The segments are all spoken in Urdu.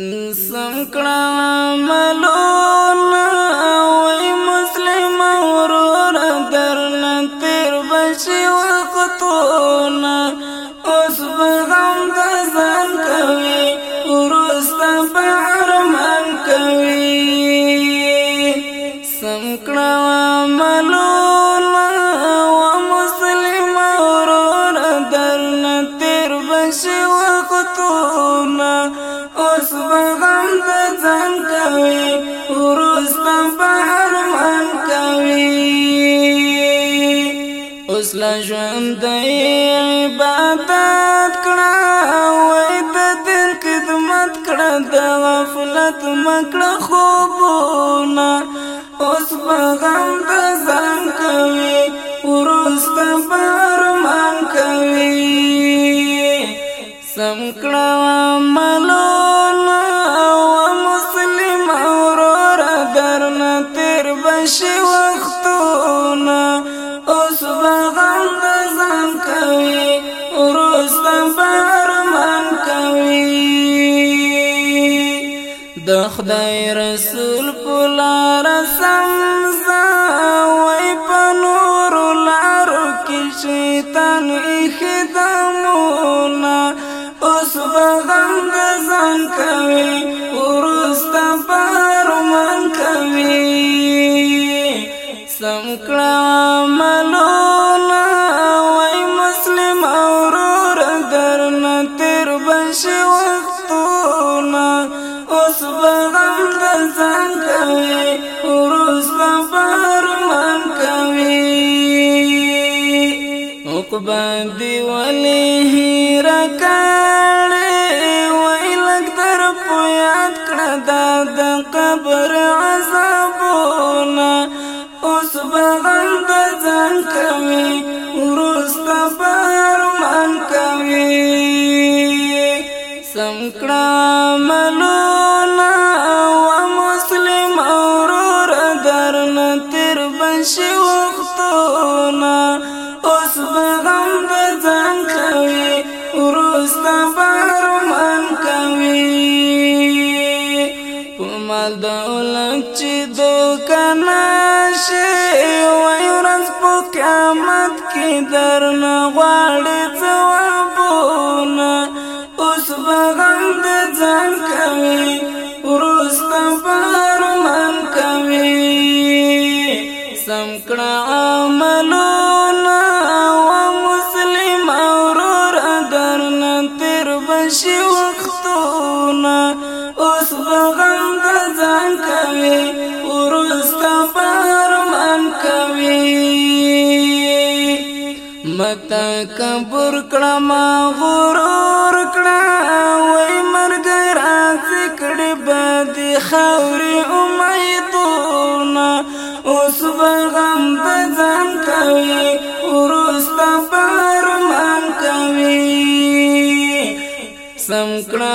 سمکڑا ملون وی مسلم ورور درن تیر بشی وقتونا اس بغم دزن کوي وقتونا اوس بغم د ځان کوي ورستا بهر من کوي اوس لا ژوند عبادت کړه وای د دین خدمت کړه د غفلت مکړه خوبونه اوس بغم د ځان کوي ورستا بهر من کوي سمکړه شي وختونه اوس بغم د ځان کوي ورست فرمان کوي د خدای رسول پلار سمزا وای په نور لارو کې شیطان اخدامونه کوي ورست فرمان کوي. سم سمکړه ملونا وای مسلم اورور درنا تیر بشي وختونه. اوس بغم د ځان کوي ورس په من کوي. عقبا دی ولی یاد کړه قبر عذابونا اس بغل د ځان بغم د ځان کوي ورسته فرمان کوي. متا کبر کړه غرور کړه. وای مرګ راځي کړي بد خوري امیدونه. اوس بغم د ځان کوي ورسته فرمان کوي. سم کړه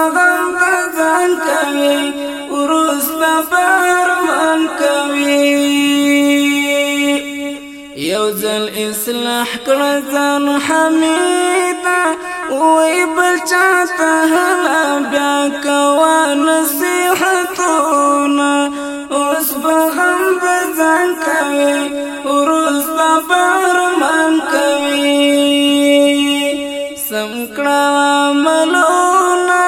غم بغم د ځان کوي ورسته فرمان کوي. یو ځل اصلاح کړه ځان حمیدا وای بل چاته هلا بیا کوا نصیحتونه. سمکړه ملونا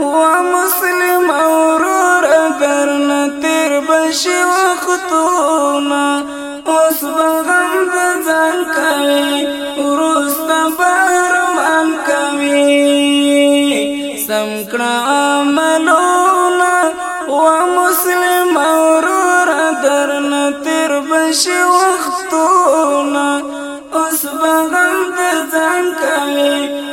و مسلم اورور درن تیر بشي وختونه اوس بغم د ځان کوي ورسته فرمان کوي سمکړه ملونا و مسلم اورور درن تیر بشي وختونه اوس بغم د ځان کوي ورسته